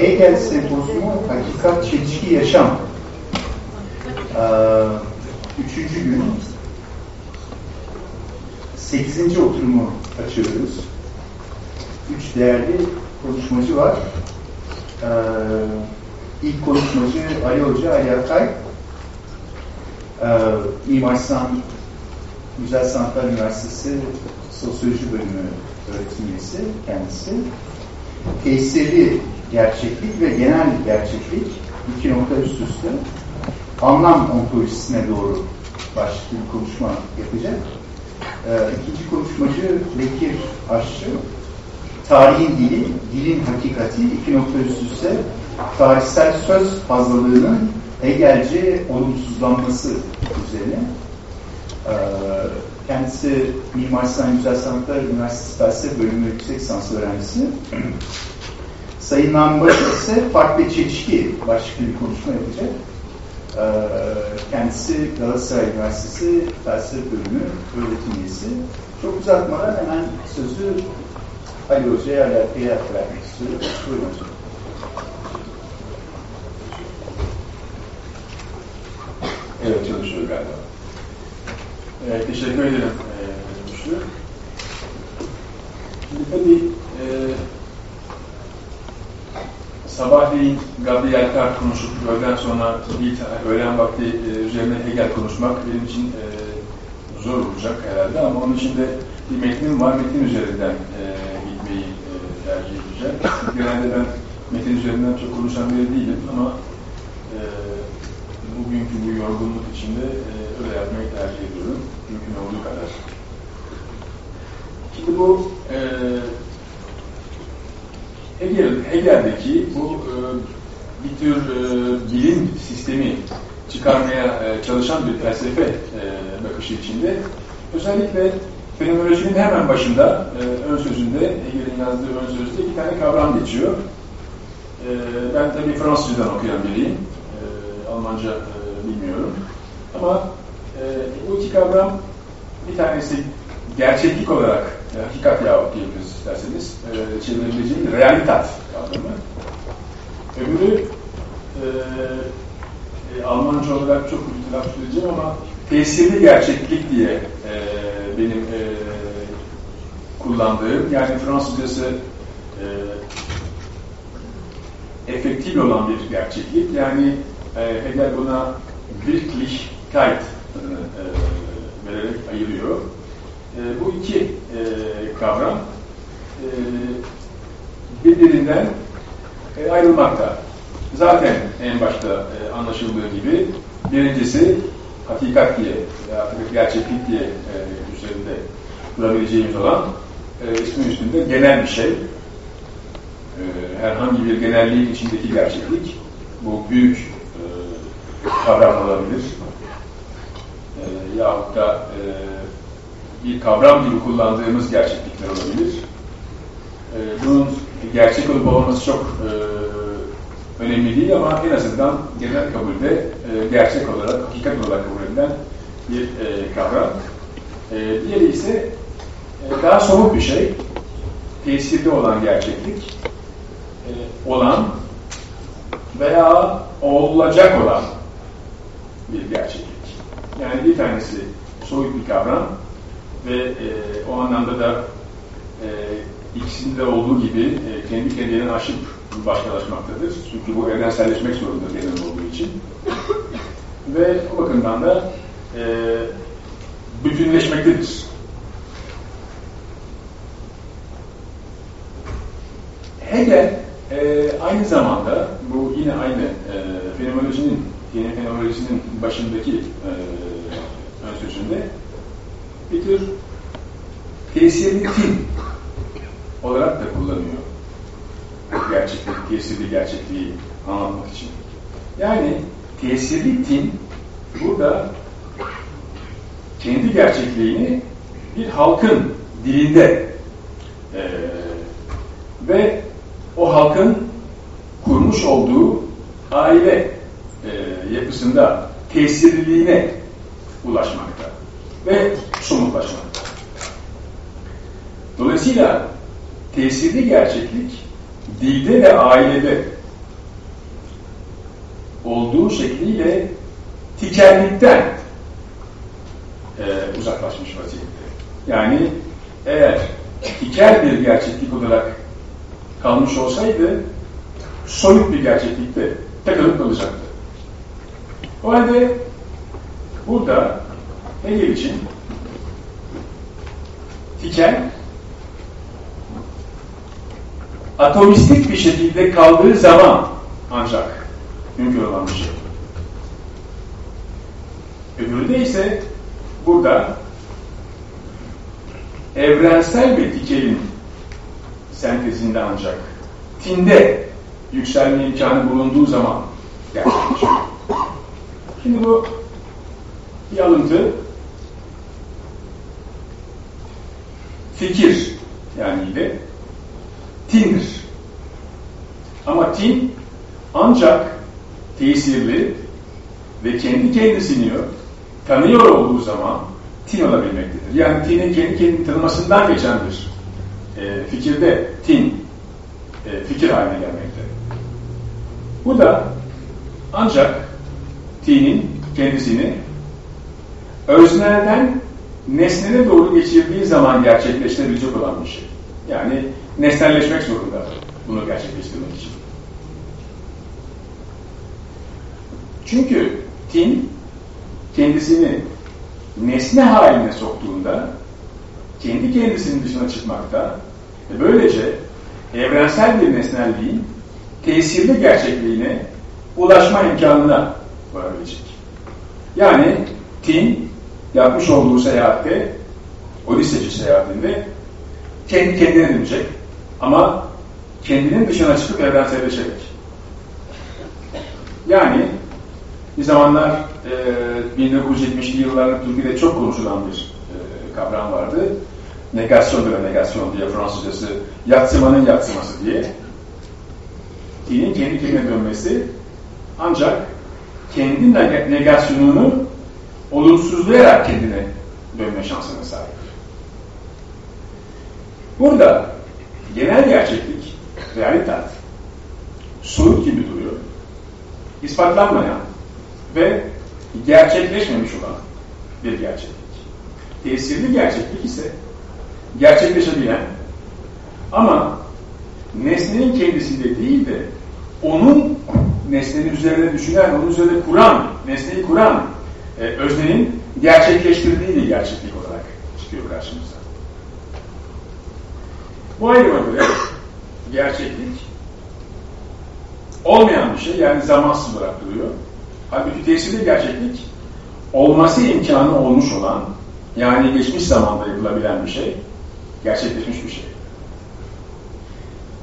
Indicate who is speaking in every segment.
Speaker 1: Hegel Sempozyumu Hakikat Çelişki Yaşam. Ee, üçüncü gün sekizinci oturumu açıyoruz. Üç değerli konuşmacı var. Ee, ilk konuşmacı Ali Hoca, Ali Akay. Ee, Mimar Sinan Güzel Sanatlar Üniversitesi Sosyoloji Bölümü öğretim üyesi kendisi. Tesirli gerçeklik ve genel gerçeklik iki nokta üst üste anlam ontolojisine doğru başlıklı bir konuşma yapacak. Ee, ikinci konuşmacı Bekir Aşçı. Tarihin dili, dilin hakikati iki nokta üst üste tarihsel söz fazlalığının Hegelci olumsuzlanması üzerine. Ee, kendisi Mimar Sinan Güzel Sanatlar Üniversitesi Felsefe Bölümü yüksek lisans öğrencisi. Sayın Nami Baş ise fark ve çelişki başlıklı bir konuşma yapacak. Ee, kendisi Galatasaray Üniversitesi Felsefe Bölümü öğretim üyesi. Çok uzatmadan hemen sözü Ali Hoca'ya, Ali Akay'a vermek istiyorum. Buyurun hocam.
Speaker 2: Evet çalışıyor galiba. Evet, teşekkür ederim e, Güçlü. Şimdi tabii e, sabahleyin Gabriel Kart konuşup öğleden sonra bir öğlen vakti e, üzerine Hegel konuşmak benim için e, zor olacak herhalde ama onun için de bir metnim var. Metin üzerinden e, gitmeyi e, tercih edeceğim. Genelde ben metin üzerinden çok konuşan biri değilim ama e, bugünkü bu yorgunluk içinde e, öyle yapmayı tercih ediyorum. Mümkün olduğu kadar. Şimdi bu e, Hegel, Hegel'deki bu e, bir tür e, bilim sistemi çıkarmaya e, çalışan bir felsefe e, bakışı içinde özellikle fenomenolojinin hemen başında e, ön sözünde, Hegel'in yazdığı ön sözde iki tane kavram geçiyor. E, ben tabii Fransızcadan okuyan biriyim. E, Almanca e, bilmiyorum. Ama e, bu iki kavram bir tanesi gerçeklik olarak e, hakikat yahut diyebiliriz isterseniz e, çevirebileceğim realitat kavramı. Öbürü e, e, Almanca olarak çok telaffuz edeceğim ama tesirli gerçeklik diye e, benim e, kullandığım yani Fransızcası e, efektif olan bir gerçeklik yani e, Hegel buna Wirklichkeit e, vererek ayırıyor. E, bu iki e, kavram birbirinden e, ayrılmakta. Zaten en başta e, anlaşıldığı gibi birincisi hakikat diye veya gerçeklik diye e, üzerinde durabileceğimiz olan e, ismin üstünde genel bir şey. E, herhangi bir genelliğin içindeki gerçeklik. Bu büyük e, kavram olabilir. E, yahut da e, bir kavram gibi kullandığımız gerçeklikler olabilir. E, bunun gerçek olup olmaması çok e, önemli değil ama en azından genel kabulde e, gerçek olarak, hakikat olarak kabul edilen bir e, kavram. E, diğeri ise e, daha somut bir şey, tesirli olan gerçeklik, e, olan veya olacak olan bir gerçeklik. Yani bir tanesi soyut bir kavram ve e, o anlamda da e, ikisinde olduğu gibi e, kendi kendinden aşıp başkalaşmaktadır. Çünkü bu evrenselleşmek zorunda genel olduğu için. ve o bakımdan da e, bütünleşmektedir. Hegel e, aynı zamanda bu yine aynı e, fenomenolojinin yine fenomenolojisinin başındaki e, ön sözünde bir tür tesirli tim olarak da kullanıyor. Gerçeklik, tesirli gerçekliği anlatmak için. Yani tesirli tim burada kendi gerçekliğini bir halkın dilinde e, ve o halkın kurmuş olduğu aile e, yapısında tesirliliğine ulaşmakta ve somutlaşmakta. Dolayısıyla tesirli gerçeklik dilde ve ailede olduğu şekliyle tikellikten e, uzaklaşmış vaziyette. Yani eğer tikel bir gerçeklik olarak kalmış olsaydı soyut bir gerçeklikte takılıp kalacaktı. O halde burada Hegel için tikel atomistik bir şekilde kaldığı zaman ancak mümkün olan bir şey. Öbüründe ise burada evrensel bir tikelin sentezinde ancak tinde yükselme imkanı bulunduğu zaman gerçekleşiyor. Şimdi bu bir alıntı fikir yani de Ama tin ancak tesirli ve kendi kendisini tanıyor olduğu zaman tin olabilmektedir. Yani tinin kendi kendini tanımasından geçen bir e, fikirde tin e, fikir haline gelmekte. Bu da ancak tinin kendisini öznelden nesnene doğru geçirdiği zaman gerçekleştirebilecek olan bir şey. Yani nesnelleşmek zorunda bunu gerçekleştirmek için. Çünkü tin kendisini nesne haline soktuğunda kendi kendisinin dışına çıkmakta ve böylece evrensel bir nesnelliğin tesirli gerçekliğine ulaşma imkanına varabilecek. Yani Tin yapmış olduğu seyahatte, Odiseci seyahatinde kendi kendine dönecek ama kendinin dışına çıkıp evrenselleşecek. Yani bir zamanlar e, 1970'li yıllarda Türkiye'de çok konuşulan bir e, kavram vardı. Negasyon de negasyon diye Fransızcası, yatsımanın yatsıması diye. Dinin kendi kendine dönmesi ancak kendi negasyonunu olumsuzlayarak kendine dönme şansına sahip. Burada genel gerçeklik, realitat, soyut gibi duruyor. ispatlanmayan ve gerçekleşmemiş olan bir gerçeklik. Tesirli gerçeklik ise gerçekleşebilen ama nesnenin kendisinde değil de onun nesnenin üzerine düşünen, onun üzerine kuran, nesneyi kuran e, öznenin gerçekleştirdiği bir gerçeklik olarak çıkıyor karşımıza. Bu ayrıma göre gerçeklik olmayan bir şey, yani zamansız olarak duruyor. Halbuki tesirli gerçeklik olması imkanı olmuş olan, yani geçmiş zamanda yapılabilen bir şey, gerçekleşmiş bir şey.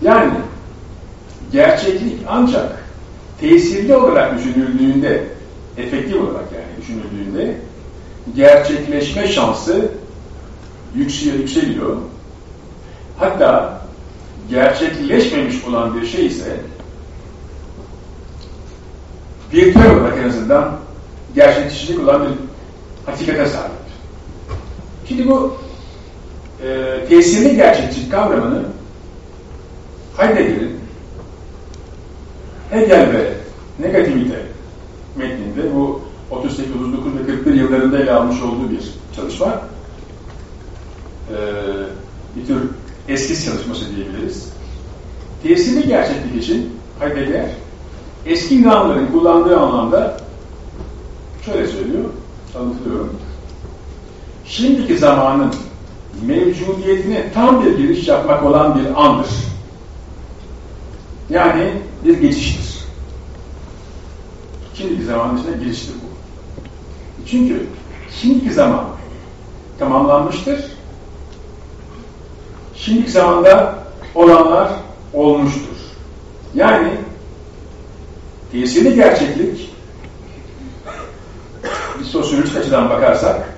Speaker 2: Yani gerçeklik ancak tesirli olarak düşünüldüğünde, efektif olarak yani düşünüldüğünde gerçekleşme şansı yükseliyor, yükseliyor. Hatta gerçekleşmemiş olan bir şey ise virtüel olarak en azından gerçekleşecek olan bir hakikate sahip. Şimdi bu e, tesirli gerçekçilik kavramını Heidegger'in Hegel ve negativite metninde bu 38, 39 ve 41 yıllarında ele almış olduğu bir çalışma. Ee, bir tür eskiz çalışması diyebiliriz. Tesirli gerçeklik için Heidegger eski Yunanların kullandığı anlamda şöyle söylüyor, anlatıyorum. Şimdiki zamanın mevcudiyetine tam bir giriş yapmak olan bir andır. Yani bir geçiştir. Şimdiki zaman içinde giriştir bu. Çünkü şimdiki zaman tamamlanmıştır. Şimdiki zamanda olanlar olmuştur. Yani tesirli gerçeklik bir sosyolojik açıdan bakarsak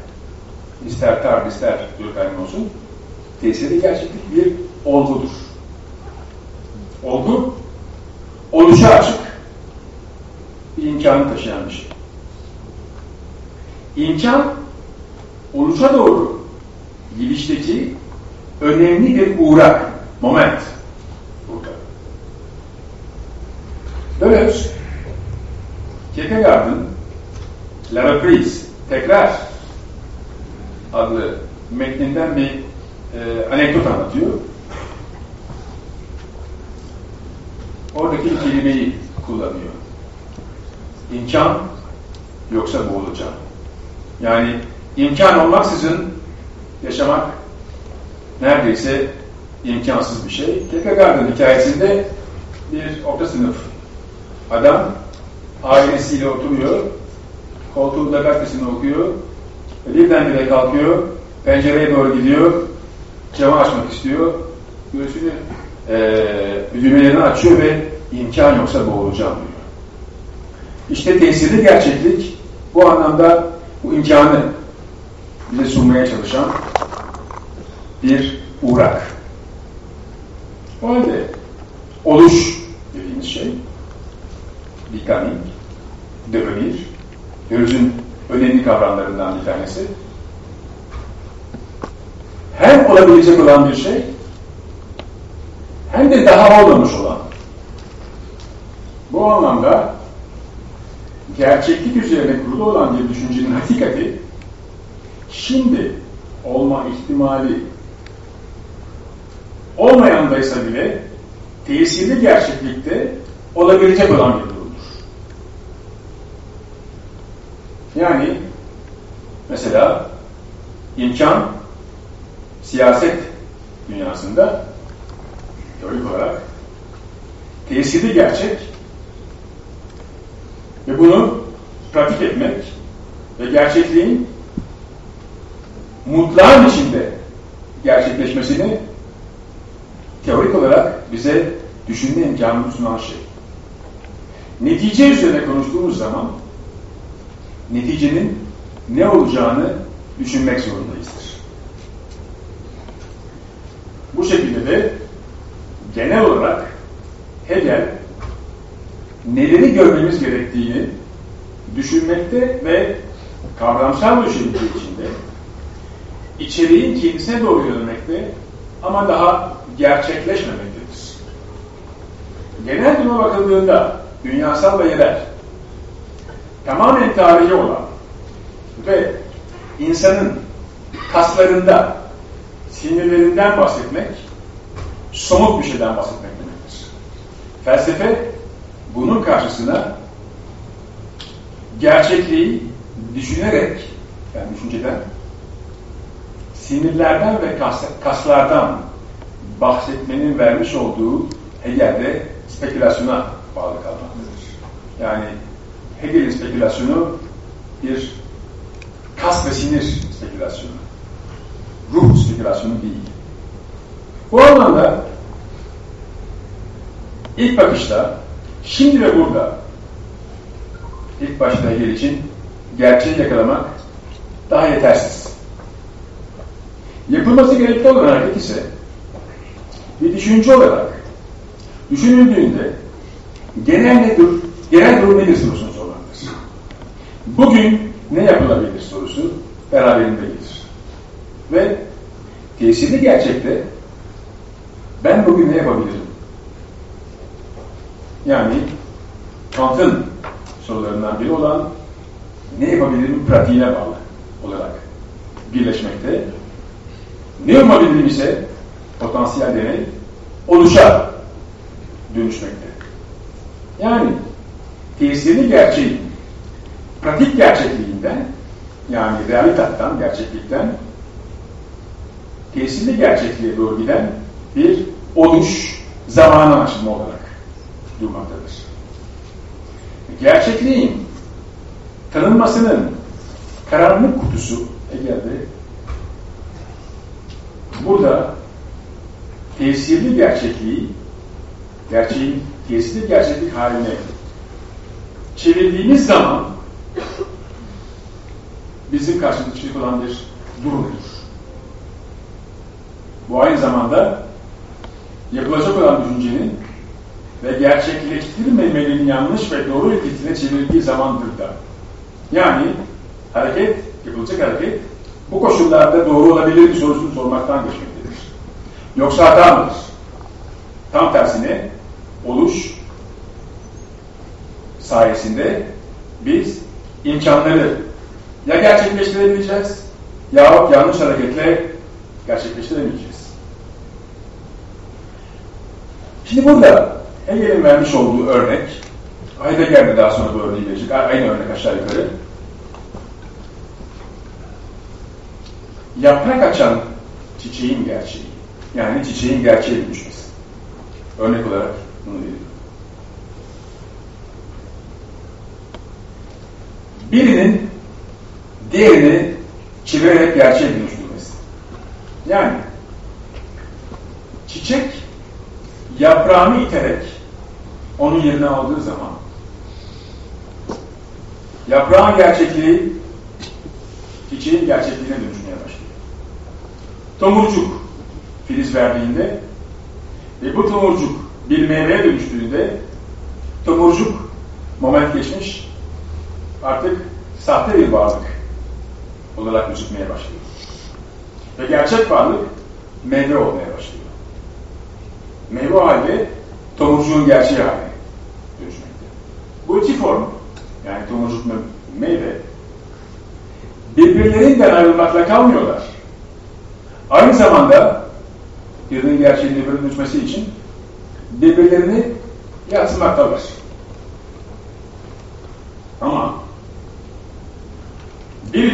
Speaker 2: ister tar ister Durkheim olsun tesirli gerçeklik bir olgudur. Olgu oluşa açık bir imkanı taşıyan bir şey. İmkan oluşa doğru gidişteki önemli bir uğrak, moment burada. Dönüyoruz. Kierkegaard'ın La Reprise, Tekrar adlı metninden bir e, anekdot anlatıyor. Oradaki bir kelimeyi kullanıyor. İmkan yoksa boğulacağım. Yani imkan olmaksızın yaşamak neredeyse imkansız bir şey. Kierkegaard'ın hikayesinde bir orta sınıf adam ailesiyle oturuyor, koltuğunda gazetesini okuyor, birdenbire kalkıyor, pencereye doğru gidiyor, camı açmak istiyor, göğsünü e, düğmelerini açıyor ve imkan yoksa boğulacağım diyor. İşte tesirli gerçeklik bu anlamda bu imkanı bize sunmaya çalışan bir uğrak. O halde oluş dediğimiz şey becoming, devenir, Dölüz'ün önemli kavramlarından bir tanesi. Hem olabilecek olan bir şey, hem de daha olmamış olan. Bu anlamda gerçeklik üzerine kurulu olan bir düşüncenin hakikati şimdi olma ihtimali olmayandaysa bile tesirli gerçeklikte olabilecek olan bir durumdur. Yani mesela imkan siyaset dünyasında teorik olarak tesirli gerçek ve bunu pratik etmek ve gerçekliğin mutlağın içinde gerçekleşmesini teorik olarak bize düşünme imkanını sunan şey. Netice üzerine konuştuğumuz zaman neticenin ne olacağını düşünmek zorundayızdır. Bu şekilde de genel olarak Hegel neleri görmemiz gerektiğini düşünmekte ve kavramsal düşünce içinde içeriğin kendisine doğru yönelmekte ama daha gerçekleşmemektedir. Genel duruma bakıldığında dünyasal ve yerel tamamen tarihi olan ve insanın kaslarında sinirlerinden bahsetmek somut bir şeyden bahsetmek demektir. Felsefe bunun karşısına gerçekliği düşünerek yani düşünceden sinirlerden ve kas, kaslardan bahsetmenin vermiş olduğu Hegel'de spekülasyona bağlı kalmaktadır. Yani Hegel'in spekülasyonu bir kas ve sinir spekülasyonu. Ruh spekülasyonu değil. Bu anlamda ilk bakışta şimdi ve burada ilk başta Hegel için gerçeği yakalamak daha yetersiz. Yapılması gerekli olan hareket ise bir düşünce olarak düşünüldüğünde genel nedir, genel durum nedir sormaktır. Bugün ne yapılabilir sorusu beraberinde gelir. Ve tesirli gerçekte ben bugün ne yapabilirim? Yani Kant'ın sorularından biri olan ne yapabilirim pratiğine bağlı olarak birleşmekte. Ne yapabilirim ise potansiyel deney oluşa dönüşmekte. Yani tesirli gerçeğin pratik gerçekliğinden yani realitattan, gerçeklikten tesirli gerçekliğe doğru giden bir oluş zamanı aşımı olarak durmaktadır. Gerçekliğin tanınmasının karanlık kutusu Ege'de burada tesirli gerçekliği gerçeğin tesirli gerçeklik haline çevirdiğimiz zaman bizim karşımıza çıkacak olan bir durumdur. Bu aynı zamanda yapılacak olan düşüncenin ve gerçekleştirmemenin yanlış ve doğru etkisine çevirdiği zamandır da. Yani hareket, yapılacak hareket bu koşullarda doğru olabilir mi sorusunu sormaktan geçmektedir. Yoksa hata mıdır? Tam tersine oluş sayesinde biz imkanları ya gerçekleştirebileceğiz yahut yanlış hareketle gerçekleştiremeyeceğiz. Şimdi burada Hegel'in vermiş olduğu örnek, Heidegger daha sonra bu örneği verecek, aynı örnek aşağı yukarı. Yaprak açan çiçeğin gerçeği, yani çiçeğin gerçeğe dönüşmesi. Örnek olarak bunu veriyorum. Birinin diğerini çivirerek gerçeğe dönüştürmesi. Yani çiçek yaprağını iterek onun yerine aldığı zaman yaprağın gerçekliği çiçeğin gerçekliğine dönüşmeye başlıyor. Tomurcuk filiz verdiğinde ve bu tomurcuk bir meyveye dönüştüğünde tomurcuk moment geçmiş artık sahte bir varlık olarak gözükmeye başlıyor. Ve gerçek varlık meyve olmaya başlıyor. Meyve halde tomurcuğun gerçeği haline dönüşmekte. Bu iki form, yani tomurcuk ve meyve, birbirlerinden ayrılmakla kalmıyorlar. Aynı zamanda birinin gerçeğine bölünmesi için birbirlerini yatsımaktalar. Ama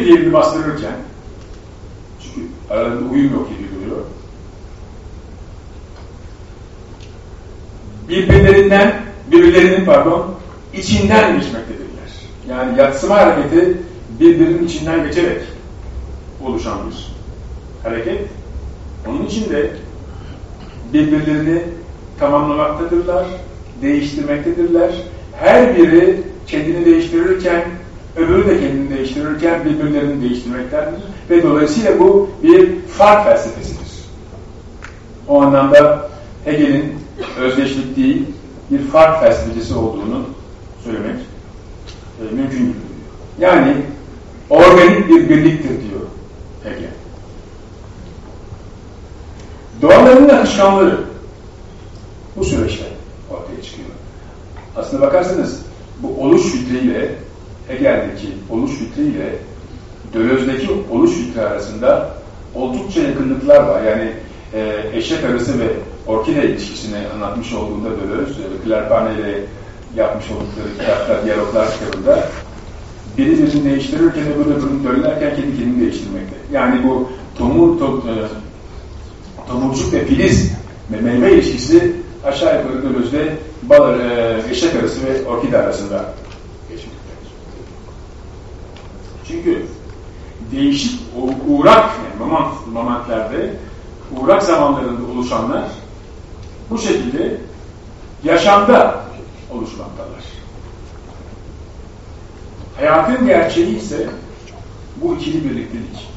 Speaker 2: biri diğerini bastırırken çünkü aralarında uyum yok gibi duruyor. Birbirlerinden, birbirlerinin pardon, içinden geçmektedirler. Yani yatsıma hareketi birbirinin içinden geçerek oluşan bir hareket. Onun için de birbirlerini tamamlamaktadırlar, değiştirmektedirler. Her biri kendini değiştirirken, öbürü de kendini değiştirirken birbirlerini değiştirmektedir. Ve dolayısıyla bu bir fark felsefesidir. O anlamda Hegel'in özdeşlik değil, bir fark felsefesi olduğunu söylemek e, mümkün gibi Yani organik bir birliktir diyor Hegel. Doğaların akışkanları bu süreçte ortaya çıkıyor. Aslında bakarsanız bu oluş fikriyle Hegel'deki oluş fikriyle Döloz'daki oluş fikri arasında oldukça yakınlıklar var. Yani e, eşek arısı ve orkide ilişkisini anlatmış olduğunda Dölöz, e, ile yapmış oldukları kitapta, diyaloglar kitabında biri birini değiştirirken öbürü öbürünü döllerken kendi kendini değiştirmekte. Yani bu tomur, to, e, tomurcuk ve filiz ve meyve ilişkisi aşağı yukarı Döloz'de bal, e, eşek arısı ve orkide arasında geçmektedir. Çünkü değişik uğrak yani moment, momentlerde uğrak zamanlarında oluşanlar bu şekilde yaşamda oluşmaktalar. Hayatın gerçeği ise bu ikili birliktelik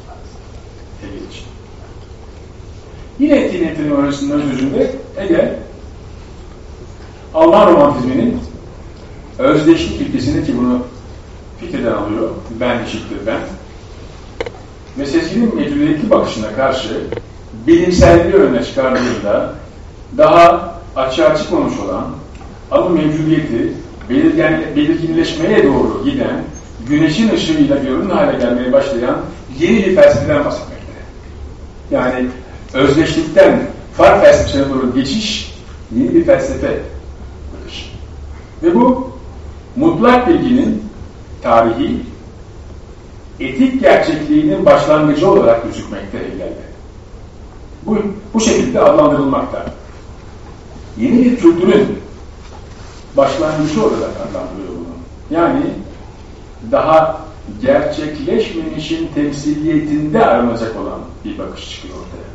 Speaker 2: Hegel için. Yine etkin etimolojisinden sözünde Hegel Alman romantizminin özdeşlik ilkesini ki bunu Fichte'den alıyor, ben eşittir ben ve sezginin mevcudiyetli bakışına karşı bilimselliği öne çıkardığında daha açığa çıkmamış olan ama mevcudiyeti belirgen, belirginleşmeye doğru giden güneşin ışığıyla görünür hale gelmeye başlayan yeni bir felsefeden bahsetmekte. Yani özdeşlikten fark felsefesine doğru geçiş yeni bir felsefe. Ve bu mutlak bilginin tarihi etik gerçekliğinin başlangıcı olarak gözükmekte Hegel'de. Bu, bu şekilde adlandırılmakta. Yeni bir kültürün başlangıcı olarak adlandırıyor bunu. Yani daha gerçekleşmemişin temsiliyetinde aranacak olan bir bakış çıkıyor ortaya.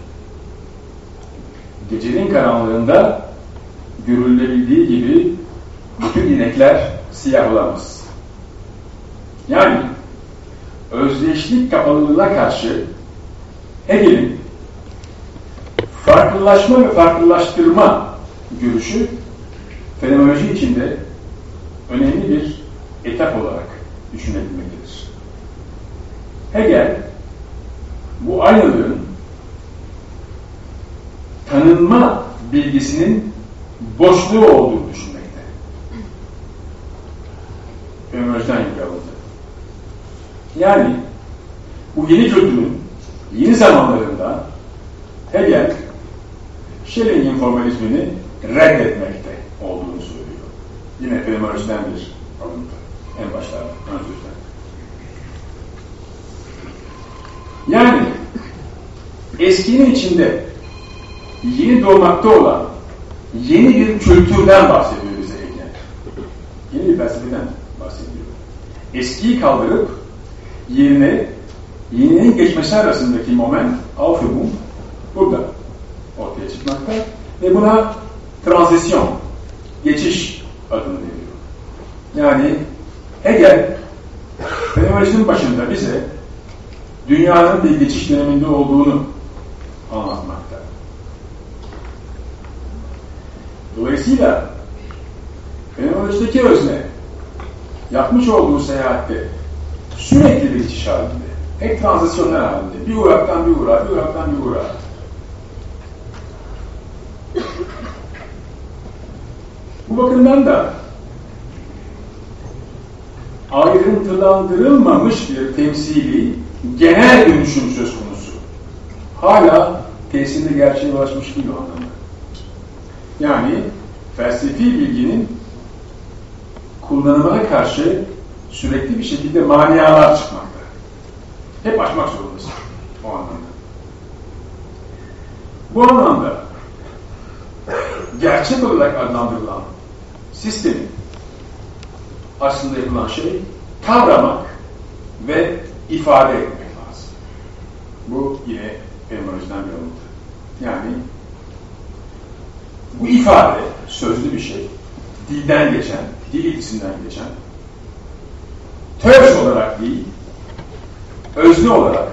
Speaker 2: Gecenin karanlığında görülebildiği gibi bütün inekler siyah olamaz. Yani özdeşlik kapalılığına karşı Hegel'in farklılaşma ve farklılaştırma görüşü fenomenoloji içinde önemli bir etap olarak düşünebilmektedir. Hegel bu aynılığın tanınma bilgisinin boşluğu olduğunu düşünmekte. Fenomenolojiden ilgili Yani bu yeni kültürün yeni zamanlarında Hegel Schelling'in formalizmini reddetmekte olduğunu söylüyor. Yine fenomenolojiden bir alıntı. En başlarda, ön. Yani eskinin içinde yeni doğmakta olan yeni bir kültürden bahsediyor bize Hegel. Yeni bir felsefeden bahsediyor. Eskiyi kaldırıp yerine yeninin geçmesi arasındaki moment, Aufhebung, burada ortaya çıkmakta ve buna transisyon, geçiş adını veriyor. Yani Hegel fenomenolojinin başında bize dünyanın bir geçiş döneminde olduğunu anlatmakta. Dolayısıyla fenomenolojideki özne yapmış olduğu seyahatte sürekli bir geçiş halinde, hep transisyonlar halinde, bir uğraktan bir uğrağa, bir uğraktan bir uğrağa. Bu bakımdan da ayrıntılandırılmamış bir temsili genel dönüşüm söz konusu. Hala tesirli gerçeğe ulaşmış değil o anlamda. Yani felsefi bilginin kullanımına karşı sürekli bir şekilde manialar çıkmakta. Hep açmak zorundasın o anlamda. Bu anlamda gerçek olarak adlandırılan sistemin aslında yapılan şey kavramak ve ifade etmek lazım. Bu yine fenomenolojiden bir alıntı. Yani bu ifade sözlü bir şey, dilden geçen, dil ilgisinden geçen, töz olarak değil, özne olarak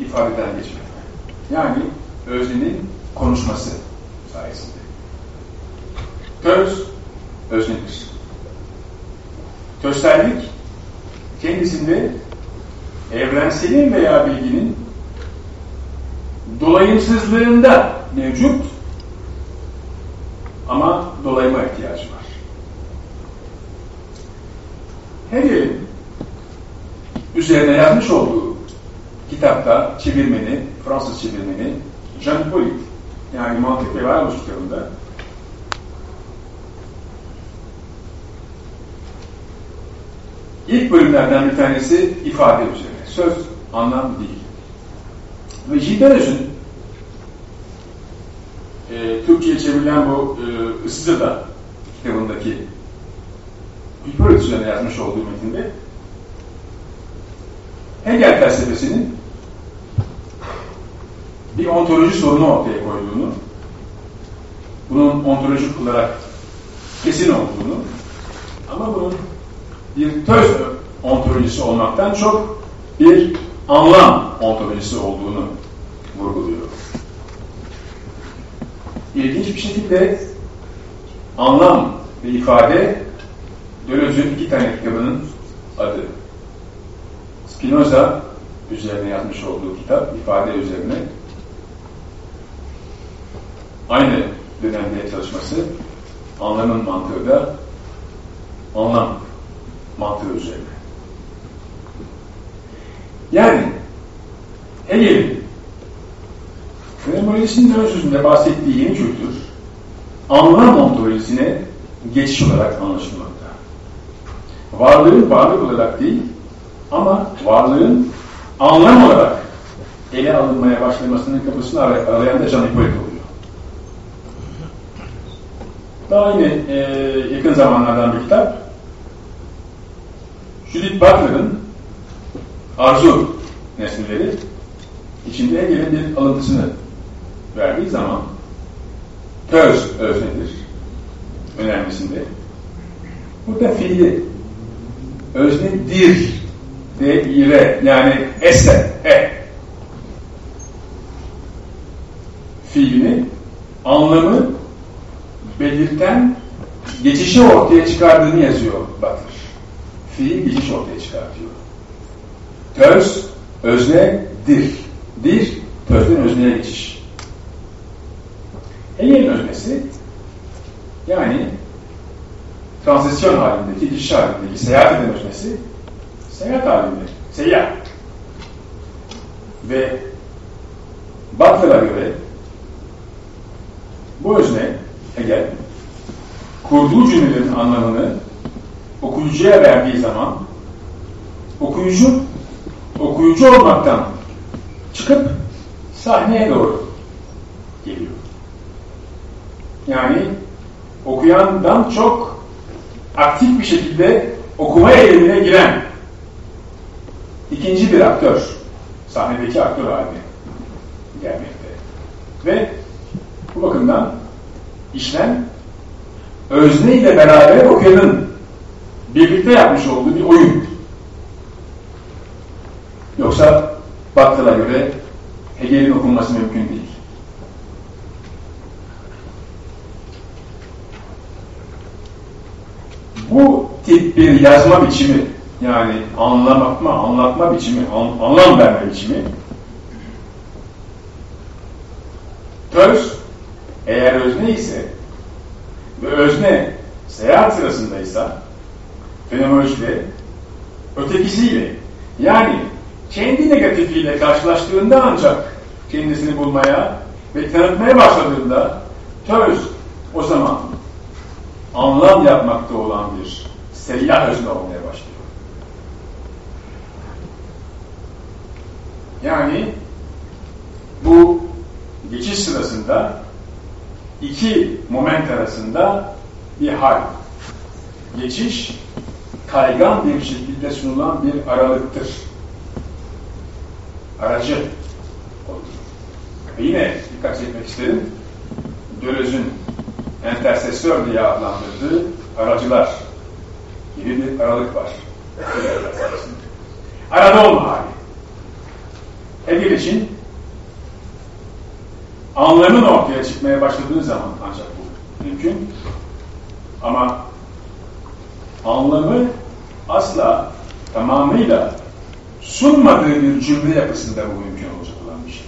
Speaker 2: ifadeden geçmek. Yani öznenin konuşması sayesinde. Töz, öznedir. Tözsellik, kendisinde evrenselin veya bilginin dolayımsızlığında mevcut ama dolayıma ihtiyacı var. Hegel'in üzerine yazmış olduğu kitapta çevirmeni, Fransız çevirmeni Jean Polit yani mantık ve varoluş kitabında ilk bölümlerden bir tanesi ifade üzerine. Söz, anlam değil. Ve Gilbert'in e, Türkçe'ye çevrilen bu e, Isıcı'da kitabındaki Hippolyt üzerine yazmış olduğu metinde Hegel felsefesinin bir ontoloji sorunu ortaya koyduğunu, bunun ontolojik olarak kesin olduğunu ama bunun bir töz ontolojisi olmaktan çok bir anlam ontolojisi olduğunu vurguluyor. İlginç bir şekilde anlam ve ifade Deleuze'ün iki tane kitabının adı. Spinoza üzerine yazmış olduğu kitap, ifade üzerine aynı dönemde çalışması anlamın mantığı da anlam mantığı üzerine. Yani Hegel'in fenomenolojisinin ön sözünde bahsettiği yeni kültür anlam ontolojisine geçiş olarak anlaşılmakta. Varlığın varlık olarak değil ama varlığın anlam olarak ele alınmaya başlamasının kapısını arayan da Jean Hippolyte oluyor. Daha yine e, yakın zamanlardan bir kitap Judith Butler'ın arzu nesneleri içinde Hegel'in bir alıntısını verdiği zaman töz öznedir önemlisinde. Burada fiili öznedir de ire yani ese e fiilini anlamı belirten geçişi ortaya çıkardığını yazıyor Butler fiil geçiş ortaya çıkartıyor. Töz, özne, dir. Dir, tözden özneye geçiş. Hegel'in öznesi yani transisyon halindeki, geçiş halindeki seyahat eden öznesi seyahat halinde, seyyah Ve Butler'a göre bu özne Hegel kurduğu cümlelerin anlamını okuyucuya verdiği zaman okuyucu okuyucu olmaktan çıkıp sahneye doğru geliyor. Yani okuyandan çok aktif bir şekilde okuma eğilimine giren ikinci bir aktör, sahnedeki aktör haline gelmekte. Ve bu bakımdan işlem özne ile beraber okuyanın birlikte yapmış olduğu bir oyun. Yoksa Battı'la göre Hegel'in okunması mümkün değil. Bu tip bir yazma biçimi yani anlamakma, anlatma biçimi, an, anlam verme biçimi. Töz eğer özne ise ve özne seyahat sırasındaysa fenomenolojide ötekisiyle yani kendi negatifiyle karşılaştığında ancak kendisini bulmaya ve tanıtmaya başladığında töz o zaman anlam yapmakta olan bir seyyah özne olmaya başlıyor. Yani bu geçiş sırasında iki moment arasında bir hal. Geçiş kaygan bir şekilde sunulan bir aralıktır. Aracı olur. Ve yine dikkat çekmek isterim. Döloz'un entersesör diye adlandırdığı aracılar gibi bir aralık var. Arada olma hali. Hegel için anlamın ortaya çıkmaya başladığı zaman ancak bu mümkün. Ama anlamı asla tamamıyla sunmadığı bir cümle yapısında bu mümkün olacak olan bir şey.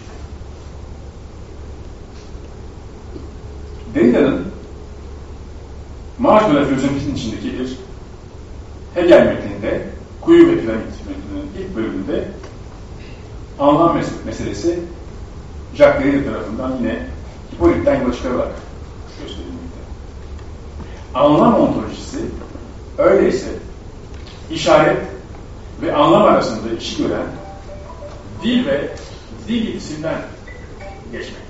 Speaker 2: Derrida'nın Marx filozofisinin içindeki bir Hegel metninde Kuyu ve Piramit metninin ilk bölümünde anlam mes meselesi Jacques Derrida tarafından yine Hippolyt'ten yola çıkarılarak gösterilmekte. Anlam ontolojisi öyleyse işaret ve anlam arasında işi gören dil ve dil yetisinden geçmekte.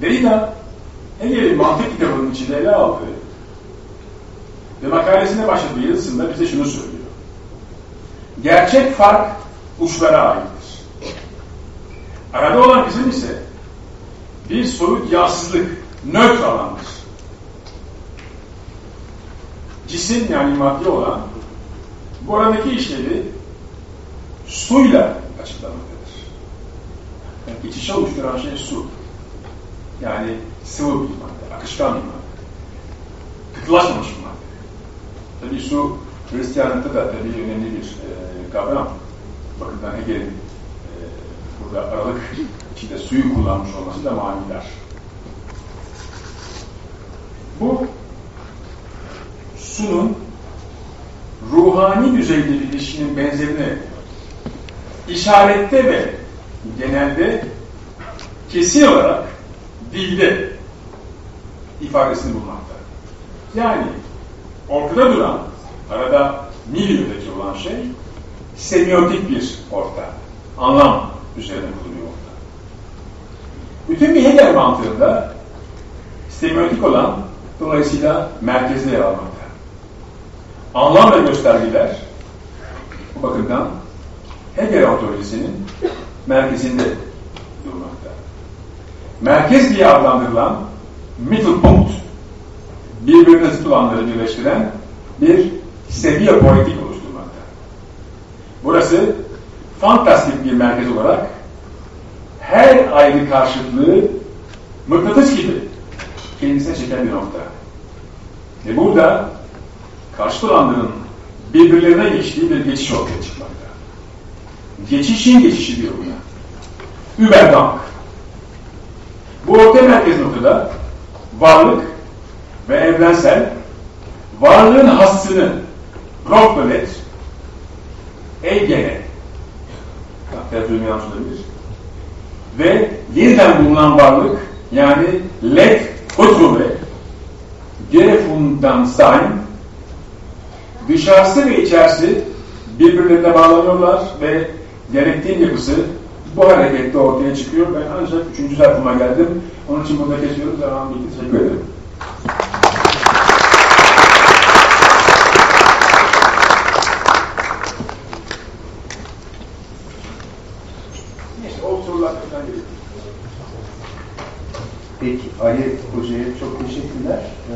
Speaker 2: Derrida Hegel'in mantık kitabının içinde ele aldığı ve makalesine başladığı yazısında bize şunu söylüyor. Gerçek fark uçlara aittir. Arada olan kısım ise bir soyut yağsızlık, nötr alandır. Cisim yani madde olan bu aradaki işlevi suyla açıklamaktadır. Yani geçişe oluşturan şey su. Yani sıvı bir madde, akışkan bir madde. Kıtılaşmamış bir madde. Tabii su Hristiyanlıkta da tabii önemli bir e, kavram. Bakımdan Hegel'in e, burada aralık içinde suyu kullanmış olması da manidar. Bu sunun ruhani düzeyde bir ilişkinin benzerini işarette ve genelde kesin olarak dilde ifadesini bulmakta. Yani ortada duran, arada milyodaki olan şey semiotik bir orta. Anlam üzerine kuruluyor orta. Bütün bir Hegel mantığında semiotik olan dolayısıyla merkezde yer almakta. Anlam ve göstergeler bu bakımdan Hegel ontolojisinin merkezinde durmakta. Merkez diye adlandırılan middle punkt birbirine zıt olanları birleştiren bir seviye politik oluşturmakta. Burası fantastik bir merkez olarak her ayrı karşıtlığı mıknatıs gibi kendisine çeken bir nokta. Ve burada karşıt olanların birbirlerine geçtiği bir geçiş ortaya çıkmakta. Geçişin geçişi diyor buna. Übergang. Bu orta merkez noktada varlık ve evrensel varlığın hassını Grobbelet Ege'ne tersine yanlış olabilir. Ve yeniden bulunan varlık yani let retrouvé gefundan sein dışarısı ve içerisi birbirlerine bağlanıyorlar ve gerektiğin yapısı bu harekette ortaya çıkıyor. Ben ancak üçüncü zarfıma geldim. Onun için burada kesiyorum. Zaman bitti. Teşekkür ederim. Neyse o sorular falan geliyor.
Speaker 1: Peki Ali Hoca'ya çok teşekkürler. Ee,